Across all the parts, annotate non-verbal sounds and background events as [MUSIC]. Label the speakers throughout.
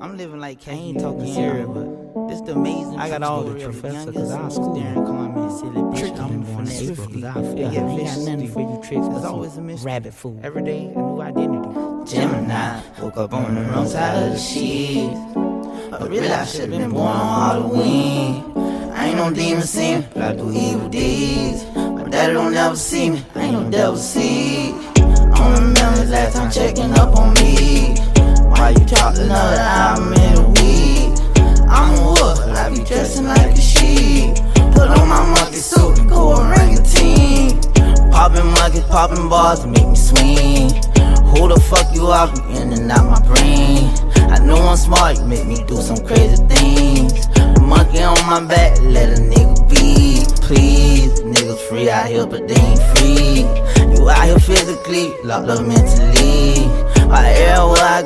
Speaker 1: I'm living like I ain't talking serious, but this the amazing.
Speaker 2: I got all the professor cause I school.
Speaker 1: Darren Carmen, silly bitch.
Speaker 2: Tricky
Speaker 1: I'm finesse
Speaker 2: cause I feel
Speaker 1: Yeah,
Speaker 2: ain't got nothing for you tricks
Speaker 1: There's always a mystery.
Speaker 2: rabbit food. Every day a new identity.
Speaker 1: Gemini, woke up on the wrong side of the sheets. I realized I should've been born on Halloween. I ain't no demon seeing, but I do evil deeds. My daddy don't ever see me, I ain't no devil seed. I don't remember last time checking up on me. You talk another album in a week? I'm a wolf, I be dressing like a sheep. Put on my monkey suit go orangutan. Popping monkeys, popping bars make me swing. Who the fuck you are? You in and out my brain. I know I'm smart, you make me do some crazy things. Monkey on my back, let a nigga be. Please, niggas free out here, but they ain't free. You out here physically, locked up mentally.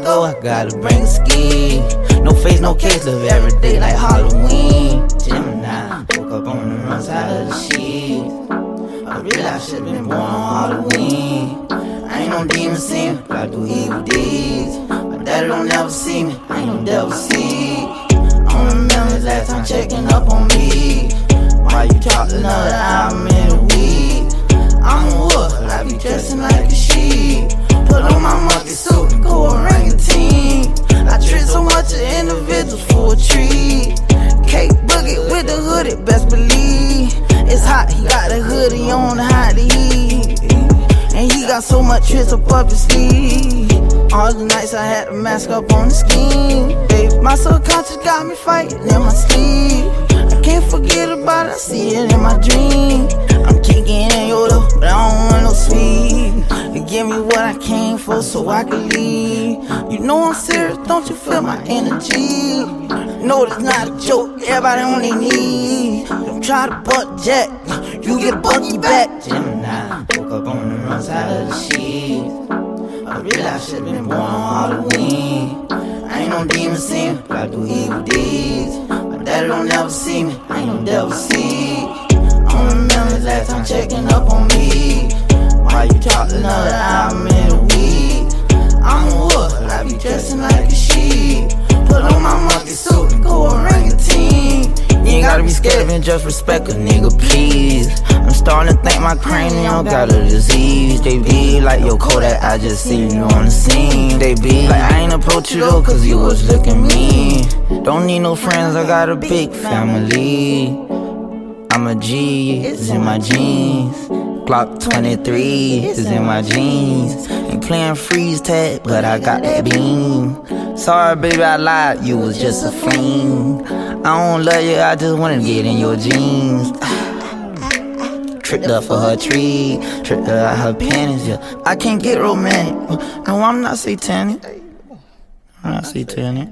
Speaker 1: Go, I gotta bring ski. No face, no case, live every day like Halloween. Gemini, woke up on the wrong side of the sheets. I realized should've been born on Halloween. I ain't no demon seeing, but I do evil deeds. My daddy don't ever see me, I ain't no devil seed. I don't remember last time checking up on me. Why you talk another album in on, the heat. And he got so much tricks up up his sleeve. All the nights I had to mask up on the scheme. Babe, my subconscious got me fighting in my sleep. I came for so I can leave. You know I'm serious, don't you feel my energy? No, it's not a joke, everybody on their knees. Don't try to butt jet, you get a bucky back. Gemini, woke up on the wrong side of the sheets. I realized I should've been born on Halloween. I ain't no demon seeing, but I do evil deeds. My daddy don't ever see me, I ain't no devil seed. I don't remember last time checking up on me. Why you talk another album in a week? I'm a wolf, I be dressing like a sheep. Put on my monkey suit and go orangutan. You ain't gotta be scared, man, just respect a nigga, please. I'm starting to think my cranium got a disease. They be like, yo, Kodak, I just see you on the scene. They be like, I ain't approach you though, cause you was looking mean. Don't need no friends, I got a big family. I'm a G, it's in my jeans. Glock 23 is in my jeans. Ain't playing freeze tag, but I got that beam. Sorry, baby, I lied, you was just a fling. I don't love you, I just wanna get in your jeans. [SIGHS] Tricked her for her tree, tricked her out her panties, yeah. I can't get romantic. No, I'm not satanic. I'm not satanic.